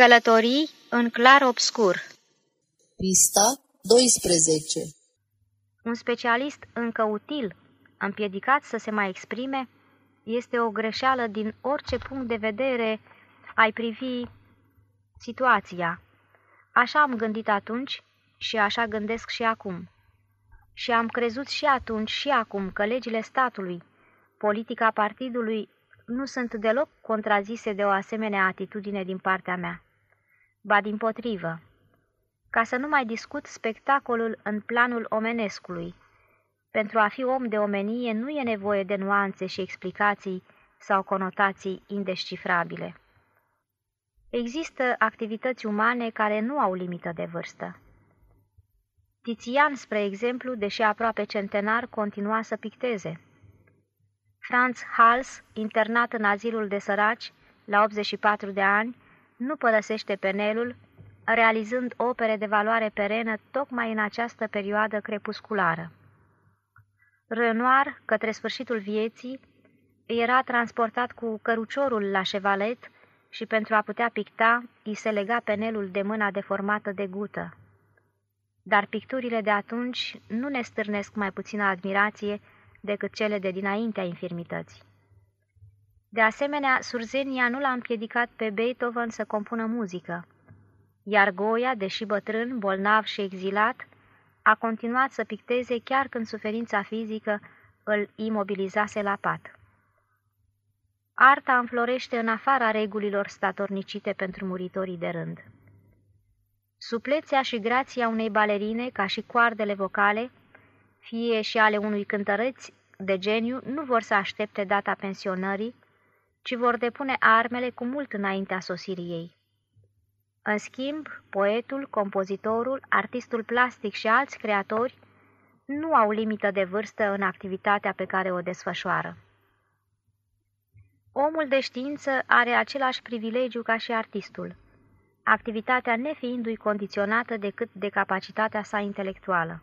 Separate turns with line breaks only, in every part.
Călătorii în clar obscur
Pista 12
Un specialist încă util, împiedicat să se mai exprime, este o greșeală din orice punct de vedere ai privi situația. Așa am gândit atunci și așa gândesc și acum. Și am crezut și atunci și acum că legile statului, politica partidului nu sunt deloc contrazise de o asemenea atitudine din partea mea. Ba din potrivă. Ca să nu mai discut spectacolul în planul omenescului. Pentru a fi om de omenie nu e nevoie de nuanțe și explicații sau conotații indescifrabile. Există activități umane care nu au limită de vârstă. Tizian, spre exemplu, deși aproape centenar, continua să picteze. Franz Hals, internat în azilul de săraci, la 84 de ani, nu părăsește penelul, realizând opere de valoare perenă tocmai în această perioadă crepusculară. Renoir, către sfârșitul vieții, era transportat cu căruciorul la Chevalet și pentru a putea picta, îi se lega penelul de mâna deformată de gută. Dar picturile de atunci nu ne stârnesc mai puțină admirație decât cele de dinaintea infirmității. De asemenea, surzenia nu l-a împiedicat pe Beethoven să compună muzică, iar Goya, deși bătrân, bolnav și exilat, a continuat să picteze chiar când suferința fizică îl imobilizase la pat. Arta înflorește în afara regulilor statornicite pentru muritorii de rând. Suplețea și grația unei balerine, ca și coardele vocale, fie și ale unui cântăreț de geniu, nu vor să aștepte data pensionării, ci vor depune armele cu mult înaintea sosirii ei. În schimb, poetul, compozitorul, artistul plastic și alți creatori nu au limită de vârstă în activitatea pe care o desfășoară. Omul de știință are același privilegiu ca și artistul, activitatea nefiindu-i condiționată decât de capacitatea sa intelectuală.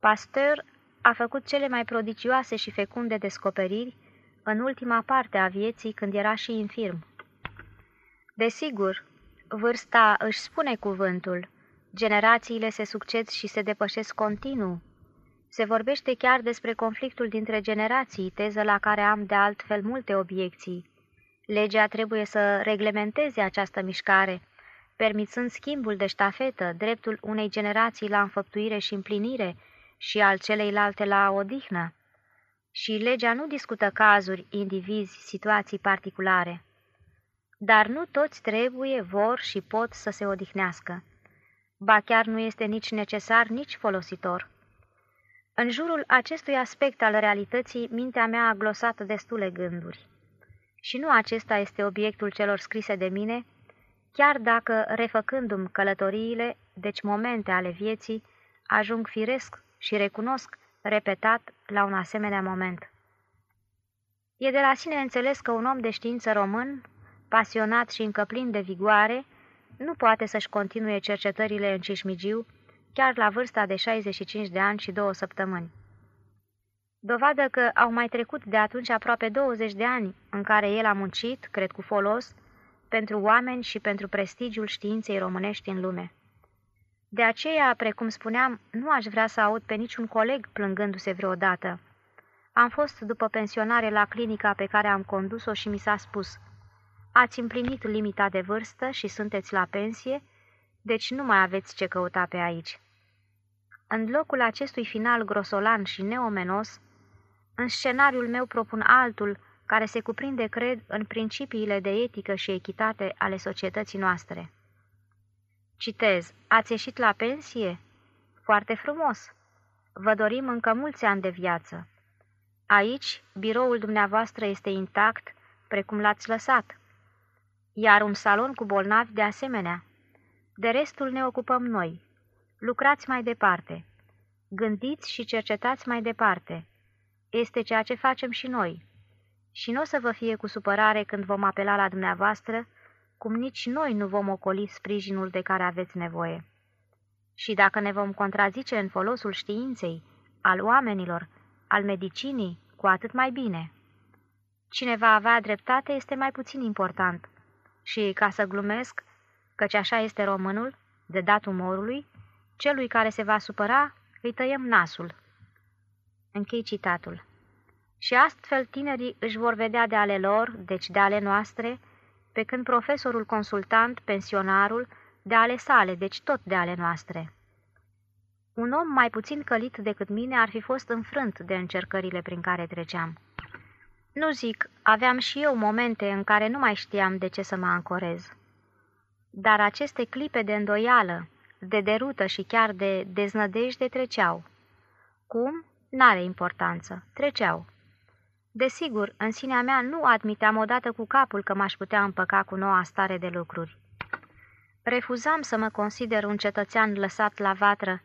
Pasteur a făcut cele mai prodigioase și fecunde descoperiri în ultima parte a vieții când era și infirm. Desigur, vârsta își spune cuvântul, generațiile se succed și se depășesc continuu. Se vorbește chiar despre conflictul dintre generații, teză la care am de altfel multe obiecții. Legea trebuie să reglementeze această mișcare, permițând schimbul de ștafetă, dreptul unei generații la înfăptuire și împlinire și al celeilalte la odihnă. Și legea nu discută cazuri, indivizi, situații particulare. Dar nu toți trebuie, vor și pot să se odihnească. Ba chiar nu este nici necesar, nici folositor. În jurul acestui aspect al realității, mintea mea a glosat destule gânduri. Și nu acesta este obiectul celor scrise de mine, chiar dacă, refăcându-mi călătoriile, deci momente ale vieții, ajung firesc și recunosc, repetat, la un asemenea moment. E de la sine înțeles că un om de știință român, pasionat și încă plin de vigoare, nu poate să-și continue cercetările în Cismigiu, chiar la vârsta de 65 de ani și două săptămâni. Dovadă că au mai trecut de atunci aproape 20 de ani în care el a muncit, cred cu folos, pentru oameni și pentru prestigiul științei românești în lume. De aceea, precum spuneam, nu aș vrea să aud pe niciun coleg plângându-se vreodată. Am fost după pensionare la clinica pe care am condus-o și mi s-a spus Ați împlinit limita de vârstă și sunteți la pensie, deci nu mai aveți ce căuta pe aici. În locul acestui final grosolan și neomenos, în scenariul meu propun altul care se cuprinde, cred, în principiile de etică și echitate ale societății noastre. Citez, ați ieșit la pensie? Foarte frumos! Vă dorim încă mulți ani de viață. Aici, biroul dumneavoastră este intact, precum l-ați lăsat. Iar un salon cu bolnavi de asemenea. De restul ne ocupăm noi. Lucrați mai departe. Gândiți și cercetați mai departe. Este ceea ce facem și noi. Și nu o să vă fie cu supărare când vom apela la dumneavoastră cum nici noi nu vom ocoli sprijinul de care aveți nevoie. Și dacă ne vom contrazice în folosul științei, al oamenilor, al medicinii, cu atât mai bine. Cine va avea dreptate este mai puțin important și, ca să glumesc, căci așa este românul, de dat umorului, celui care se va supăra, îi tăiem nasul. Închei citatul. Și astfel tinerii își vor vedea de ale lor, deci de ale noastre, pe când profesorul consultant, pensionarul, de ale sale, deci tot de ale noastre. Un om mai puțin călit decât mine ar fi fost înfrânt de încercările prin care treceam. Nu zic, aveam și eu momente în care nu mai știam de ce să mă ancorez. Dar aceste clipe de îndoială, de derută și chiar de deznădejde treceau. Cum? N-are importanță. Treceau. Desigur, în sinea mea nu admiteam odată cu capul că m-aș putea împăca cu noua stare de lucruri. Refuzam să mă consider un cetățean lăsat la vatră,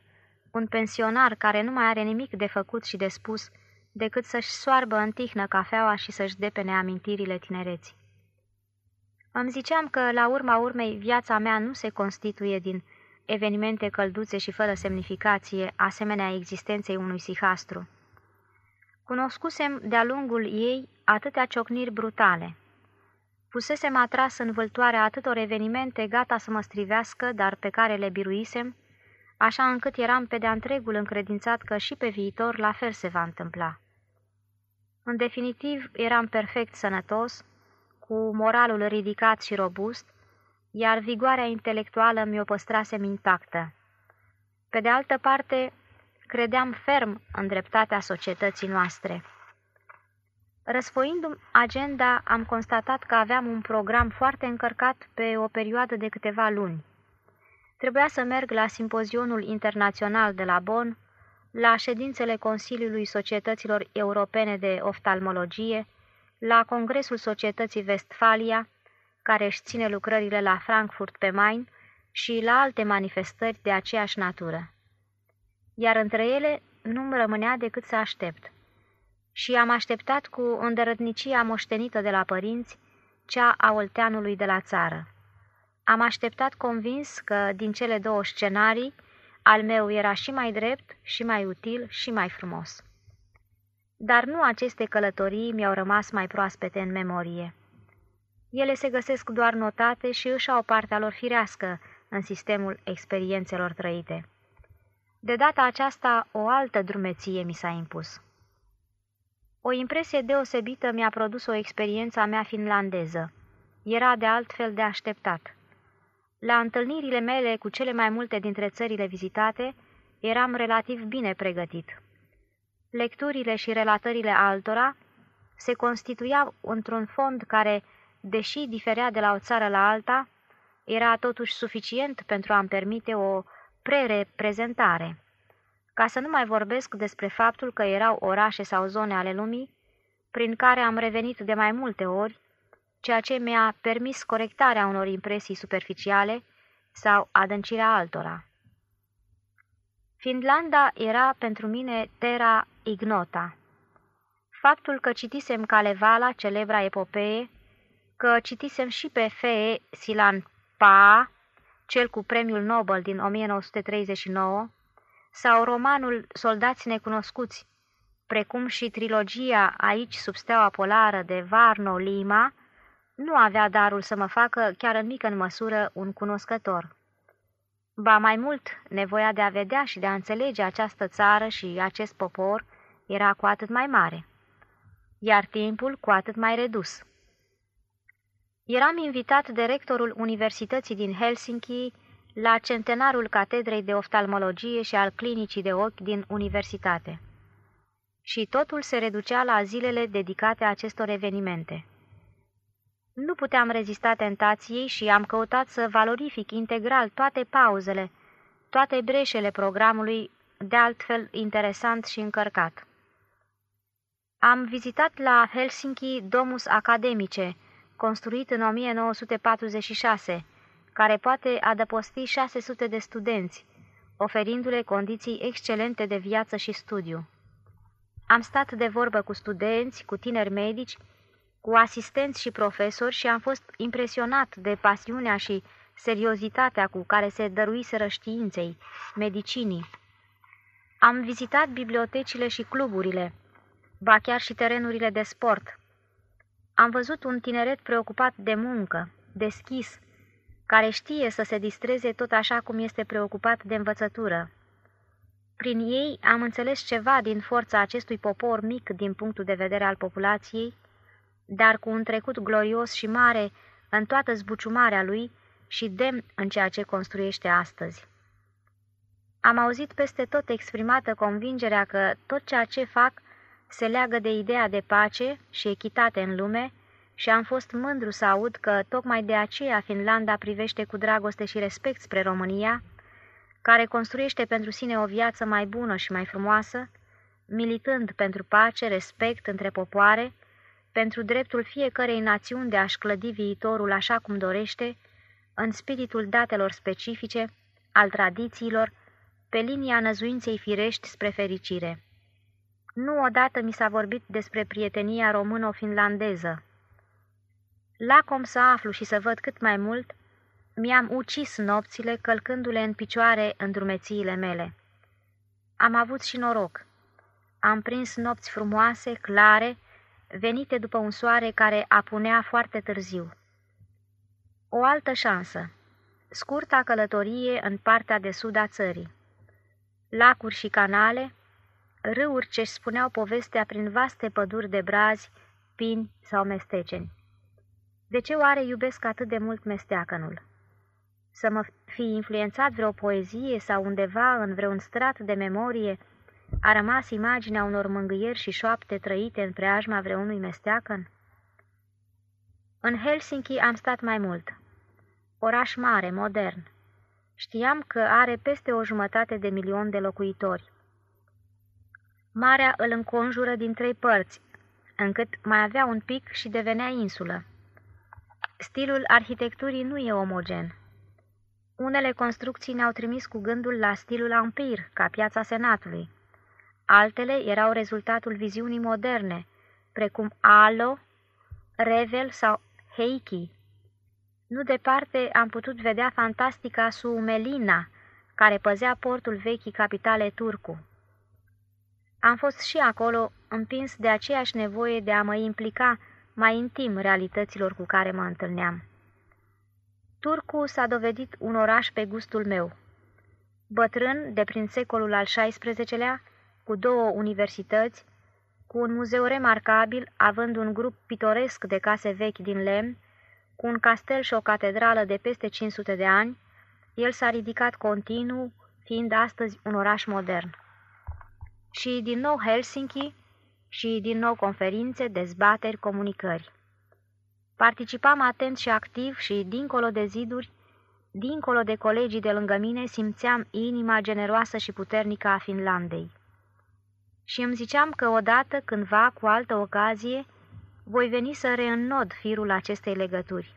un pensionar care nu mai are nimic de făcut și de spus decât să-și soarbă în tihnă cafeaua și să-și depene amintirile tinereții. Îmi ziceam că, la urma urmei, viața mea nu se constituie din evenimente călduțe și fără semnificație, asemenea existenței unui sihastru. Cunoscusem de-a lungul ei atâtea ciocniri brutale. Pusesem atras în vâltoarea atâtor evenimente gata să mă strivească, dar pe care le biruisem, așa încât eram pe de-a întregul încredințat că și pe viitor la fel se va întâmpla. În definitiv, eram perfect sănătos, cu moralul ridicat și robust, iar vigoarea intelectuală mi-o păstrasem intactă. Pe de altă parte, credeam ferm în dreptatea societății noastre. Răsfoindu-mi agenda, am constatat că aveam un program foarte încărcat pe o perioadă de câteva luni. Trebuia să merg la simpozionul internațional de la Bonn, la ședințele Consiliului Societăților Europene de Oftalmologie, la Congresul Societății Westfalia, care își ține lucrările la Frankfurt pe Main, și la alte manifestări de aceeași natură. Iar între ele nu-mi rămânea decât să aștept. Și am așteptat cu îndărătnicia moștenită de la părinți, cea a olteanului de la țară. Am așteptat convins că, din cele două scenarii, al meu era și mai drept, și mai util, și mai frumos. Dar nu aceste călătorii mi-au rămas mai proaspete în memorie. Ele se găsesc doar notate și își au partea lor firească în sistemul experiențelor trăite. De data aceasta, o altă drumeție mi s-a impus. O impresie deosebită mi-a produs o experiență a mea finlandeză. Era de altfel de așteptat. La întâlnirile mele cu cele mai multe dintre țările vizitate, eram relativ bine pregătit. Lecturile și relatările altora se constituiau într-un fond care, deși diferea de la o țară la alta, era totuși suficient pentru a-mi permite o pre-reprezentare. Ca să nu mai vorbesc despre faptul că erau orașe sau zone ale lumii, prin care am revenit de mai multe ori, ceea ce mi-a permis corectarea unor impresii superficiale sau adâncirea altora. Finlanda era pentru mine terra ignota. Faptul că citisem Kalevala, celebra epopee, că citisem și pe Fee Silan Pa, cel cu premiul Nobel din 1939, sau romanul Soldați necunoscuți, precum și trilogia Aici sub steaua polară de Varno Lima, nu avea darul să mă facă chiar în mică în măsură un cunoscător. Ba mai mult, nevoia de a vedea și de a înțelege această țară și acest popor era cu atât mai mare, iar timpul cu atât mai redus. Eram invitat de rectorul Universității din Helsinki la centenarul Catedrei de Oftalmologie și al Clinicii de Ochi din Universitate. Și totul se reducea la zilele dedicate acestor evenimente. Nu puteam rezista tentației și am căutat să valorific integral toate pauzele, toate breșele programului, de altfel interesant și încărcat. Am vizitat la Helsinki Domus Academice, construit în 1946, care poate adăposti 600 de studenți, oferindu-le condiții excelente de viață și studiu. Am stat de vorbă cu studenți, cu tineri medici, cu asistenți și profesori și am fost impresionat de pasiunea și seriozitatea cu care se dăruiseră științei, medicinii. Am vizitat bibliotecile și cluburile, ba chiar și terenurile de sport. Am văzut un tineret preocupat de muncă, deschis, care știe să se distreze tot așa cum este preocupat de învățătură. Prin ei am înțeles ceva din forța acestui popor mic din punctul de vedere al populației, dar cu un trecut glorios și mare în toată zbuciumarea lui și demn în ceea ce construiește astăzi. Am auzit peste tot exprimată convingerea că tot ceea ce fac se leagă de ideea de pace și echitate în lume și am fost mândru să aud că tocmai de aceea Finlanda privește cu dragoste și respect spre România, care construiește pentru sine o viață mai bună și mai frumoasă, militând pentru pace, respect între popoare, pentru dreptul fiecărei națiuni de a-și clădi viitorul așa cum dorește, în spiritul datelor specifice, al tradițiilor, pe linia năzuinței firești spre fericire. Nu odată mi s-a vorbit despre prietenia româno-finlandeză. Lacom să aflu și să văd cât mai mult, mi-am ucis nopțile călcându-le în picioare în drumețiile mele. Am avut și noroc. Am prins nopți frumoase, clare, venite după un soare care apunea foarte târziu. O altă șansă. Scurta călătorie în partea de sud a țării. Lacuri și canale, râuri ce-și spuneau povestea prin vaste păduri de brazi, pini sau mesteceni. De ce oare iubesc atât de mult mesteacănul? Să mă fi influențat vreo poezie sau undeva în vreun strat de memorie a rămas imaginea unor mângâieri și șoapte trăite în preajma vreunui mesteacăn? În Helsinki am stat mai mult. Oraș mare, modern. Știam că are peste o jumătate de milion de locuitori. Marea îl înconjură din trei părți, încât mai avea un pic și devenea insulă. Stilul arhitecturii nu e omogen. Unele construcții ne-au trimis cu gândul la stilul ampir, ca piața Senatului. Altele erau rezultatul viziunii moderne, precum Alo, Revel sau Heiki. Nu departe am putut vedea fantastica Sumelina, care păzea portul vechii capitale Turcu. Am fost și acolo împins de aceeași nevoie de a mă implica mai intim realităților cu care mă întâlneam. Turcu s-a dovedit un oraș pe gustul meu. Bătrân, de prin secolul al XVI-lea, cu două universități, cu un muzeu remarcabil, având un grup pitoresc de case vechi din lemn, cu un castel și o catedrală de peste 500 de ani, el s-a ridicat continuu, fiind astăzi un oraș modern. Și din nou Helsinki, și din nou conferințe, dezbateri, comunicări. Participam atent și activ și, dincolo de ziduri, dincolo de colegii de lângă mine, simțeam inima generoasă și puternică a Finlandei. Și îmi ziceam că odată, cândva, cu altă ocazie, voi veni să reînnod firul acestei legături.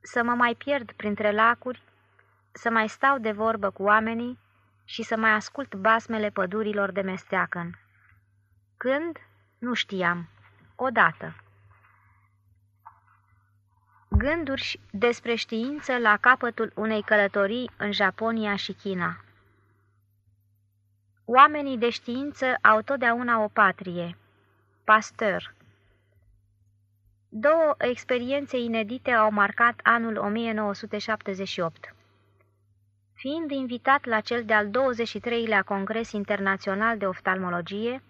Să mă mai pierd printre lacuri, să mai stau de vorbă cu oamenii și să mai ascult basmele pădurilor de mesteacăn. Când? Nu știam. Odată. Gânduri despre știință la capătul unei călătorii în Japonia și China Oamenii de știință au totdeauna o patrie. Pasteur Două experiențe inedite au marcat anul 1978. Fiind invitat la cel de-al 23-lea Congres Internațional de Oftalmologie,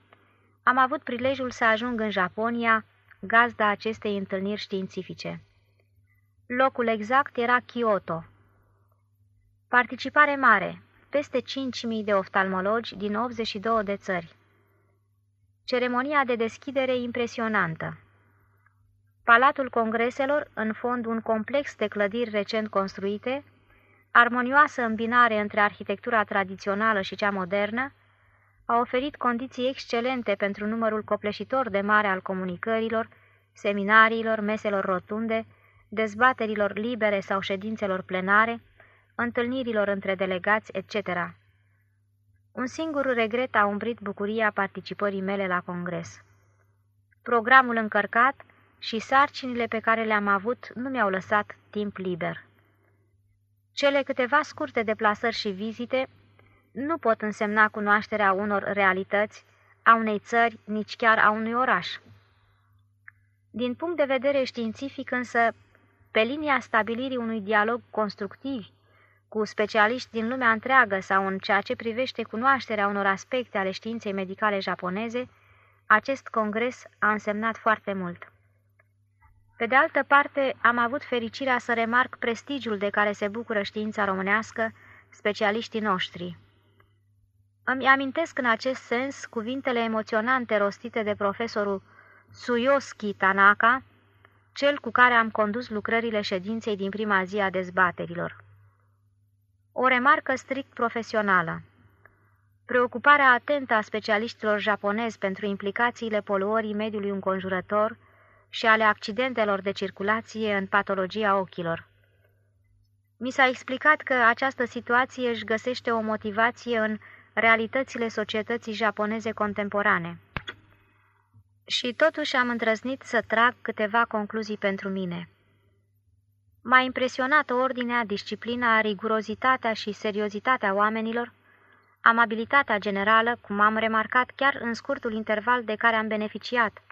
am avut prilejul să ajung în Japonia, gazda acestei întâlniri științifice. Locul exact era Kyoto. Participare mare, peste 5.000 de oftalmologi din 82 de țări. Ceremonia de deschidere impresionantă. Palatul Congreselor, în fond un complex de clădiri recent construite, armonioasă îmbinare între arhitectura tradițională și cea modernă, a oferit condiții excelente pentru numărul copleșitor de mare al comunicărilor, seminariilor, meselor rotunde, dezbaterilor libere sau ședințelor plenare, întâlnirilor între delegați, etc. Un singur regret a umbrit bucuria participării mele la congres. Programul încărcat și sarcinile pe care le-am avut nu mi-au lăsat timp liber. Cele câteva scurte deplasări și vizite nu pot însemna cunoașterea unor realități, a unei țări, nici chiar a unui oraș. Din punct de vedere științific însă, pe linia stabilirii unui dialog constructiv cu specialiști din lumea întreagă sau în ceea ce privește cunoașterea unor aspecte ale științei medicale japoneze, acest congres a însemnat foarte mult. Pe de altă parte, am avut fericirea să remarc prestigiul de care se bucură știința românească, specialiștii noștri. Îmi amintesc în acest sens cuvintele emoționante rostite de profesorul Tsuyoshi Tanaka, cel cu care am condus lucrările ședinței din prima zi a dezbaterilor. O remarcă strict profesională. Preocuparea atentă a specialiștilor japonezi pentru implicațiile poluării mediului înconjurător și ale accidentelor de circulație în patologia ochilor. Mi s-a explicat că această situație își găsește o motivație în realitățile societății japoneze contemporane. Și totuși am îndrăznit să trag câteva concluzii pentru mine. M-a impresionat ordinea, disciplina, rigurozitatea și seriozitatea oamenilor, amabilitatea generală, cum am remarcat chiar în scurtul interval de care am beneficiat,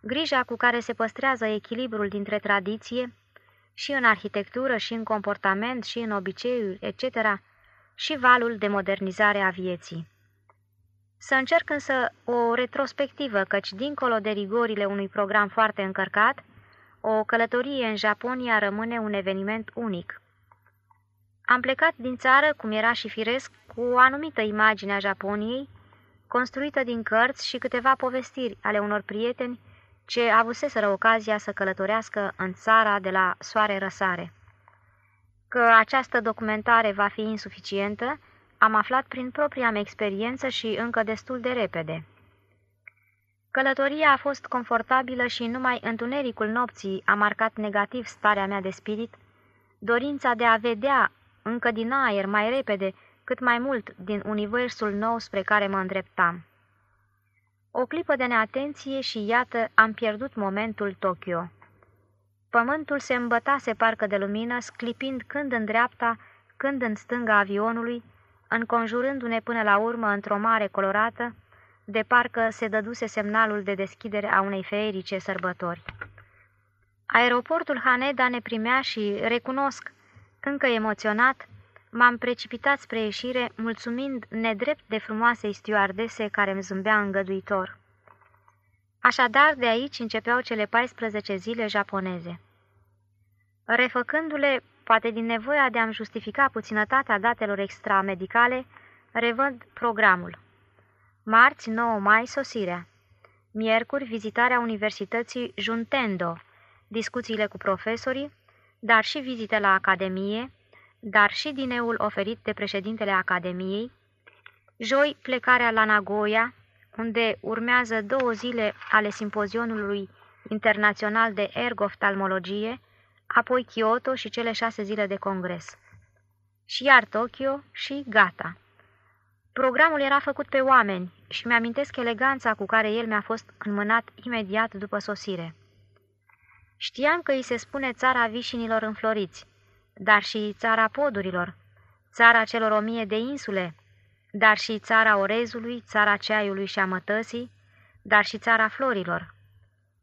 grija cu care se păstrează echilibrul dintre tradiție, și în arhitectură, și în comportament, și în obiceiuri, etc., și valul de modernizare a vieții. Să încerc însă o retrospectivă, căci dincolo de rigorile unui program foarte încărcat, o călătorie în Japonia rămâne un eveniment unic. Am plecat din țară, cum era și firesc, cu o anumită imagine a Japoniei, construită din cărți și câteva povestiri ale unor prieteni ce avuseseră ocazia să călătorească în țara de la soare răsare. Că această documentare va fi insuficientă, am aflat prin propria mea experiență și încă destul de repede. Călătoria a fost confortabilă și numai întunericul nopții a marcat negativ starea mea de spirit, dorința de a vedea încă din aer mai repede cât mai mult din universul nou spre care mă îndreptam. O clipă de neatenție și iată am pierdut momentul Tokyo. Pământul se îmbătase parcă de lumină, sclipind când în dreapta, când în stânga avionului, înconjurându-ne până la urmă într-o mare colorată, de parcă se dăduse semnalul de deschidere a unei feerice sărbători. Aeroportul Haneda ne primea și, recunosc, încă emoționat, m-am precipitat spre ieșire, mulțumind nedrept de frumoasei stewardese care îmi zâmbea îngăduitor. Așadar, de aici începeau cele 14 zile japoneze. Refăcându-le, poate din nevoia de a-mi justifica puținătatea datelor extramedicale, revăd programul. Marți, 9 mai, sosirea. Miercuri, vizitarea Universității Juntendo, discuțiile cu profesorii, dar și vizite la Academie, dar și dineul oferit de președintele Academiei, joi plecarea la Nagoya, unde urmează două zile ale simpozionului internațional de ergoftalmologie, apoi Kyoto și cele șase zile de congres. Și iar Tokyo și gata. Programul era făcut pe oameni și mi-amintesc eleganța cu care el mi-a fost înmânat imediat după sosire. Știam că îi se spune țara vișinilor înfloriți, dar și țara podurilor, țara celor o mie de insule, dar și țara orezului, țara ceaiului și a mătăsii, dar și țara florilor.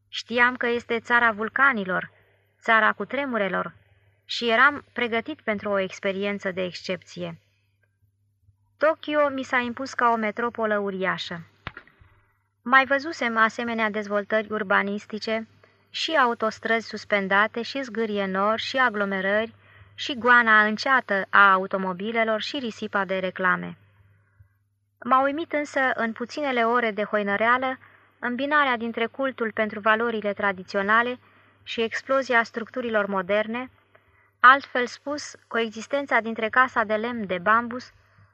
Știam că este țara vulcanilor, țara cu tremurelor și eram pregătit pentru o experiență de excepție. Tokyo mi s-a impus ca o metropolă uriașă. Mai văzusem asemenea dezvoltări urbanistice, și autostrăzi suspendate, și zgârie nori, și aglomerări, și goana înceată a automobilelor și risipa de reclame. M-a uimit însă în puținele ore de hoinăreală îmbinarea dintre cultul pentru valorile tradiționale și explozia structurilor moderne, altfel spus, coexistența dintre casa de lemn de bambus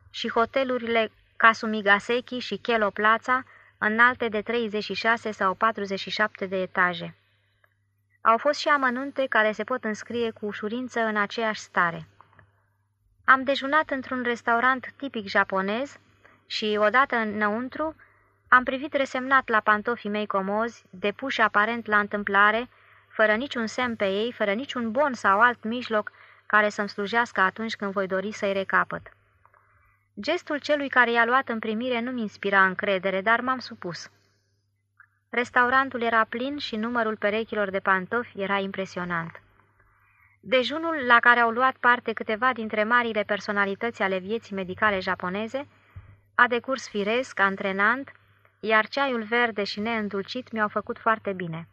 și hotelurile Kasumigaseki și Kelo Plaza, înalte de 36 sau 47 de etaje. Au fost și amănunte care se pot înscrie cu ușurință în aceeași stare. Am dejunat într-un restaurant tipic japonez și, odată înăuntru, am privit resemnat la pantofii mei comozi, depuși aparent la întâmplare, fără niciun semn pe ei, fără niciun bon sau alt mijloc care să-mi slujească atunci când voi dori să-i recapăt. Gestul celui care i-a luat în primire nu-mi inspira încredere, dar m-am supus. Restaurantul era plin și numărul perechilor de pantofi era impresionant. Dejunul la care au luat parte câteva dintre marile personalități ale vieții medicale japoneze a decurs firesc, antrenant, iar ceaiul verde și neîndulcit mi-au făcut foarte bine.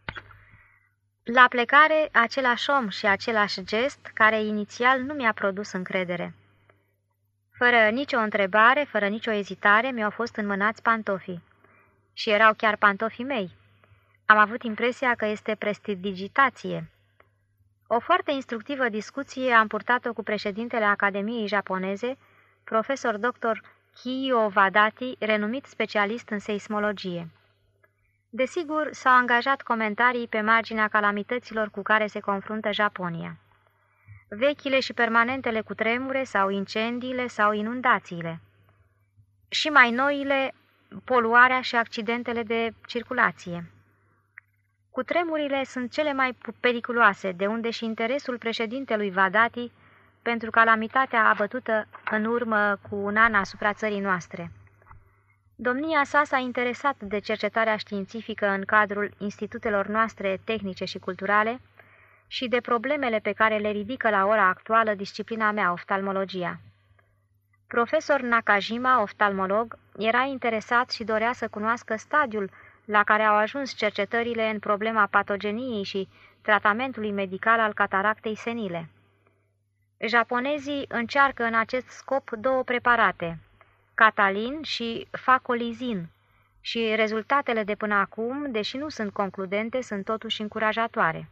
La plecare, același om și același gest, care inițial nu mi-a produs încredere. Fără nicio întrebare, fără nicio ezitare, mi-au fost înmânați pantofii. Și erau chiar pantofii mei. Am avut impresia că este prestidigitație. O foarte instructivă discuție am purtat-o cu președintele Academiei Japoneze, profesor dr. Kiyo Vadati, renumit specialist în seismologie. Desigur, s-au angajat comentarii pe marginea calamităților cu care se confruntă Japonia. Vechile și permanentele cutremure sau incendiile sau inundațiile. Și mai noile, poluarea și accidentele de circulație. Cutremurile sunt cele mai periculoase, de unde și interesul președintelui Vadati pentru calamitatea abătută în urmă cu un an asupra țării noastre. Domnia sa s-a interesat de cercetarea științifică în cadrul institutelor noastre tehnice și culturale și de problemele pe care le ridică la ora actuală disciplina mea, oftalmologia. Profesor Nakajima, oftalmolog, era interesat și dorea să cunoască stadiul la care au ajuns cercetările în problema patogeniei și tratamentului medical al cataractei senile. Japonezii încearcă în acest scop două preparate, catalin și facolizin, și rezultatele de până acum, deși nu sunt concludente, sunt totuși încurajatoare.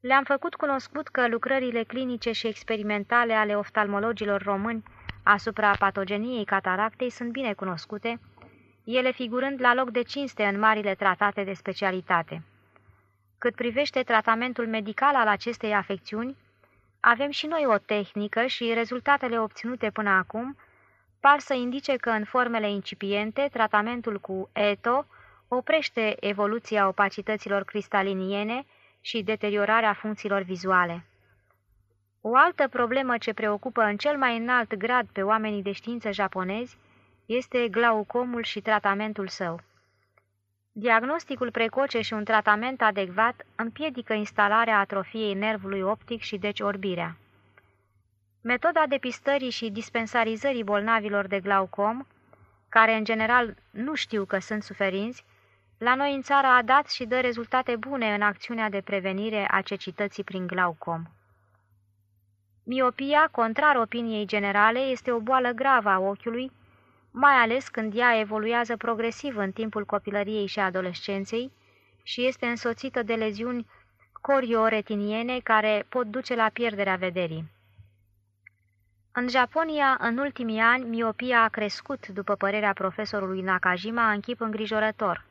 Le-am făcut cunoscut că lucrările clinice și experimentale ale oftalmologilor români asupra patogeniei cataractei sunt bine cunoscute, ele figurând la loc de cinste în marile tratate de specialitate. Cât privește tratamentul medical al acestei afecțiuni, avem și noi o tehnică și rezultatele obținute până acum par să indice că în formele incipiente, tratamentul cu ETO oprește evoluția opacităților cristaliniene și deteriorarea funcțiilor vizuale. O altă problemă ce preocupă în cel mai înalt grad pe oamenii de știință japonezi este glaucomul și tratamentul său. Diagnosticul precoce și un tratament adecvat împiedică instalarea atrofiei nervului optic și deci orbirea. Metoda depistării și dispensarizării bolnavilor de glaucom, care în general nu știu că sunt suferinți, la noi în țară a dat și dă rezultate bune în acțiunea de prevenire a cecității prin glaucom. Miopia, contrar opiniei generale, este o boală gravă a ochiului, mai ales când ea evoluează progresiv în timpul copilăriei și adolescenței și este însoțită de leziuni corioretiniene care pot duce la pierderea vederii. În Japonia, în ultimii ani, miopia a crescut, după părerea profesorului Nakajima, în chip îngrijorător.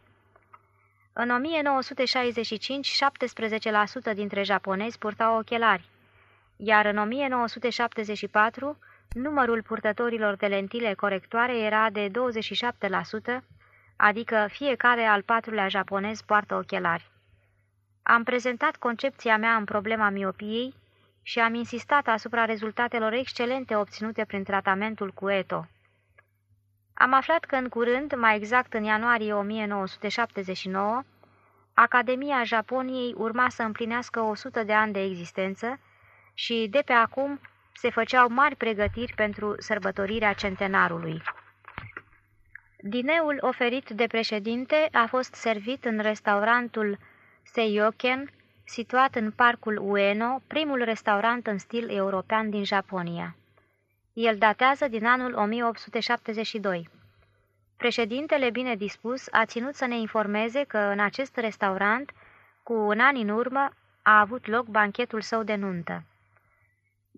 În 1965, 17% dintre japonezi purtau ochelari, iar în 1974, numărul purtătorilor de lentile corectoare era de 27%, adică fiecare al patrulea japonez poartă ochelari. Am prezentat concepția mea în problema miopiei și am insistat asupra rezultatelor excelente obținute prin tratamentul cu ETO. Am aflat că în curând, mai exact în ianuarie 1979, Academia Japoniei urma să împlinească 100 de ani de existență și, de pe acum, se făceau mari pregătiri pentru sărbătorirea centenarului. Dineul oferit de președinte a fost servit în restaurantul Seiyoken, situat în parcul Ueno, primul restaurant în stil european din Japonia. El datează din anul 1872. Președintele bine dispus a ținut să ne informeze că în acest restaurant, cu un an în urmă, a avut loc banchetul său de nuntă.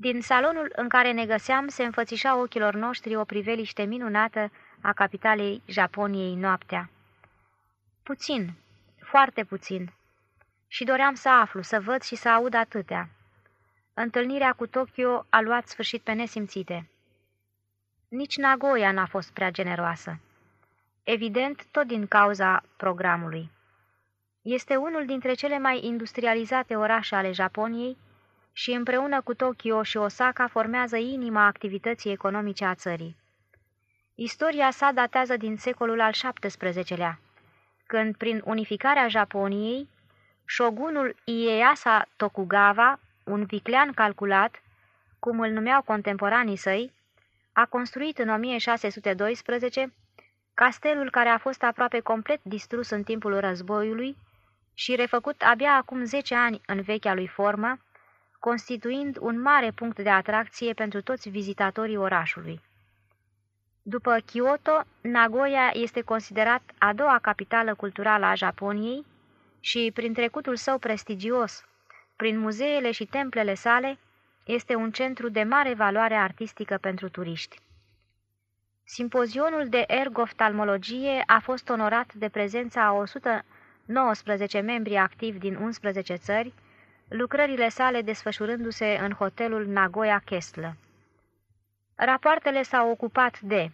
Din salonul în care ne găseam se înfățișa ochilor noștri o priveliște minunată a capitalei Japoniei noaptea. Puțin, foarte puțin. Și doream să aflu, să văd și să aud atâtea. Întâlnirea cu Tokyo a luat sfârșit pe nesimțite. Nici Nagoya n-a fost prea generoasă. Evident, tot din cauza programului. Este unul dintre cele mai industrializate orașe ale Japoniei, și împreună cu Tokyo și Osaka formează inima activității economice a țării. Istoria sa datează din secolul al XVII-lea, când, prin unificarea Japoniei, șogunul Ieyasu Tokugawa, un viclean calculat, cum îl numeau contemporanii săi, a construit în 1612 castelul care a fost aproape complet distrus în timpul războiului și refăcut abia acum 10 ani în vechea lui formă, constituind un mare punct de atracție pentru toți vizitatorii orașului. După Kyoto, Nagoya este considerat a doua capitală culturală a Japoniei și, prin trecutul său prestigios, prin muzeele și templele sale, este un centru de mare valoare artistică pentru turiști. Simpozionul de ergoftalmologie a fost onorat de prezența a 119 membri activi din 11 țări, lucrările sale desfășurându-se în hotelul Nagoya Kestle. Rapoartele s-au ocupat de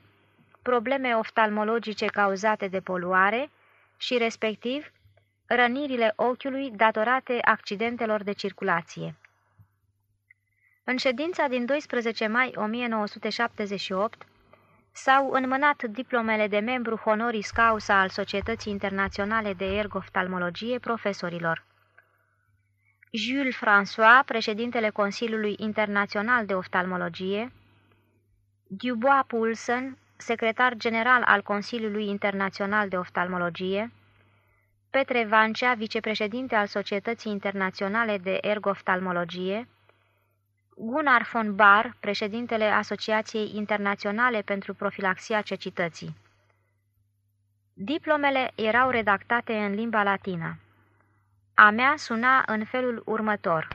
probleme oftalmologice cauzate de poluare și, respectiv, rănirile ochiului datorate accidentelor de circulație. În ședința din 12 mai 1978 s-au înmânat diplomele de membru honoris causa al Societății Internaționale de Ergoftalmologie profesorilor. Jules François, președintele Consiliului Internațional de Oftalmologie, Dubois Poulsen, secretar general al Consiliului Internațional de Oftalmologie, Petre Vancea, vicepreședinte al Societății Internaționale de Ergoftalmologie, Gunnar von Bar, președintele Asociației Internaționale pentru Profilaxia Cecității. Diplomele erau redactate în limba latină. A mea suna în felul următor.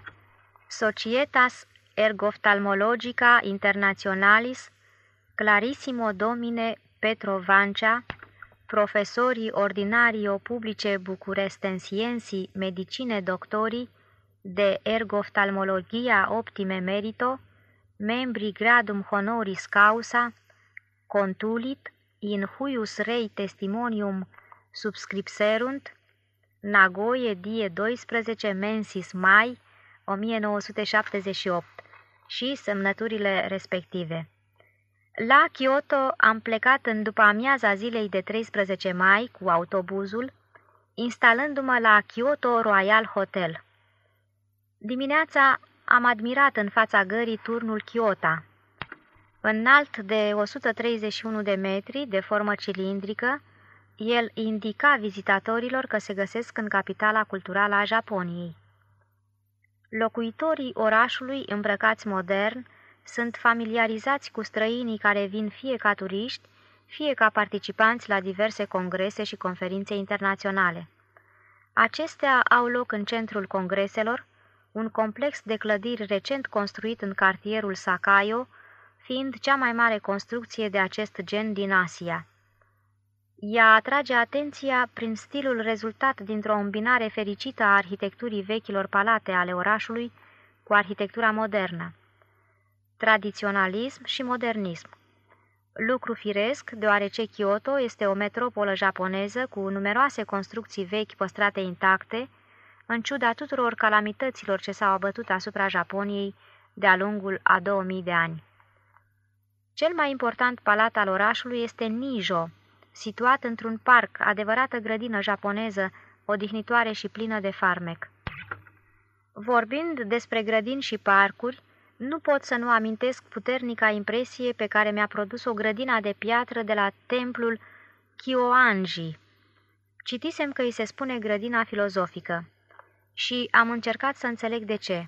Societas Ergoftalmologica Internationalis Clarissimo Domine Petro Vancea, profesorii ordinario publice bucurestensiensi medicine doctorii de ergoftalmologia optime merito, membri gradum honoris causa, contulit in huius rei testimonium subscripserunt, Nagoye die 12 mensis mai 1978 și semnăturile respective. La Kyoto am plecat în după amiaza zilei de 13 mai cu autobuzul, instalându-mă la Kyoto Royal Hotel. Dimineața am admirat în fața gării turnul Kyoto. Înalt de 131 de metri, de formă cilindrică, el indica vizitatorilor că se găsesc în capitala culturală a Japoniei. Locuitorii orașului îmbrăcați modern sunt familiarizați cu străinii care vin fie ca turiști, fie ca participanți la diverse congrese și conferințe internaționale. Acestea au loc în centrul congreselor, un complex de clădiri recent construit în cartierul Sakayo, fiind cea mai mare construcție de acest gen din Asia. Ea atrage atenția prin stilul rezultat dintr-o îmbinare fericită a arhitecturii vechilor palate ale orașului cu arhitectura modernă. Tradiționalism și modernism Lucru firesc, deoarece Kyoto este o metropolă japoneză cu numeroase construcții vechi păstrate intacte, în ciuda tuturor calamităților ce s-au abătut asupra Japoniei de-a lungul a 2000 de ani. Cel mai important palat al orașului este Nijo, situat într-un parc, adevărată grădină japoneză, odihnitoare și plină de farmec. Vorbind despre grădini și parcuri, nu pot să nu amintesc puternica impresie pe care mi-a produs-o grădina de piatră de la templul Kyoanji. Citisem că îi se spune grădina filozofică și am încercat să înțeleg de ce.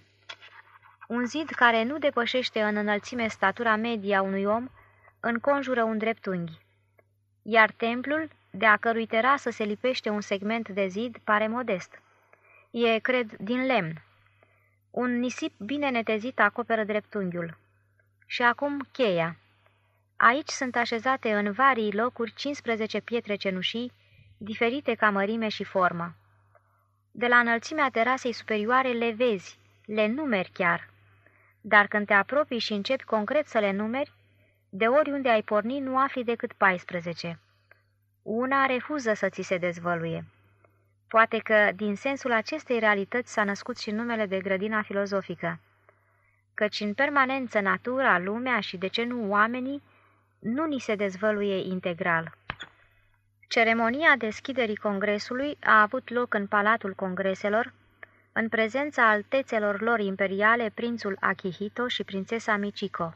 Un zid care nu depășește în înălțime statura medie a unui om înconjură un dreptunghi iar templul, de a cărui terasă se lipește un segment de zid, pare modest. E, cred, din lemn. Un nisip bine netezit acoperă dreptunghiul. Și acum cheia. Aici sunt așezate în varii locuri 15 pietre cenușii, diferite ca mărime și formă. De la înălțimea terasei superioare le vezi, le numeri chiar. Dar când te apropii și începi concret să le numeri, de oriunde ai porni nu afli decât 14. Una refuză să ți se dezvăluie. Poate că din sensul acestei realități s-a născut și numele de grădina filozofică. Căci în permanență natura, lumea și, de ce nu, oamenii, nu ni se dezvăluie integral. Ceremonia deschiderii congresului a avut loc în Palatul Congreselor, în prezența altețelor lor imperiale prințul Akihito și prințesa Michiko.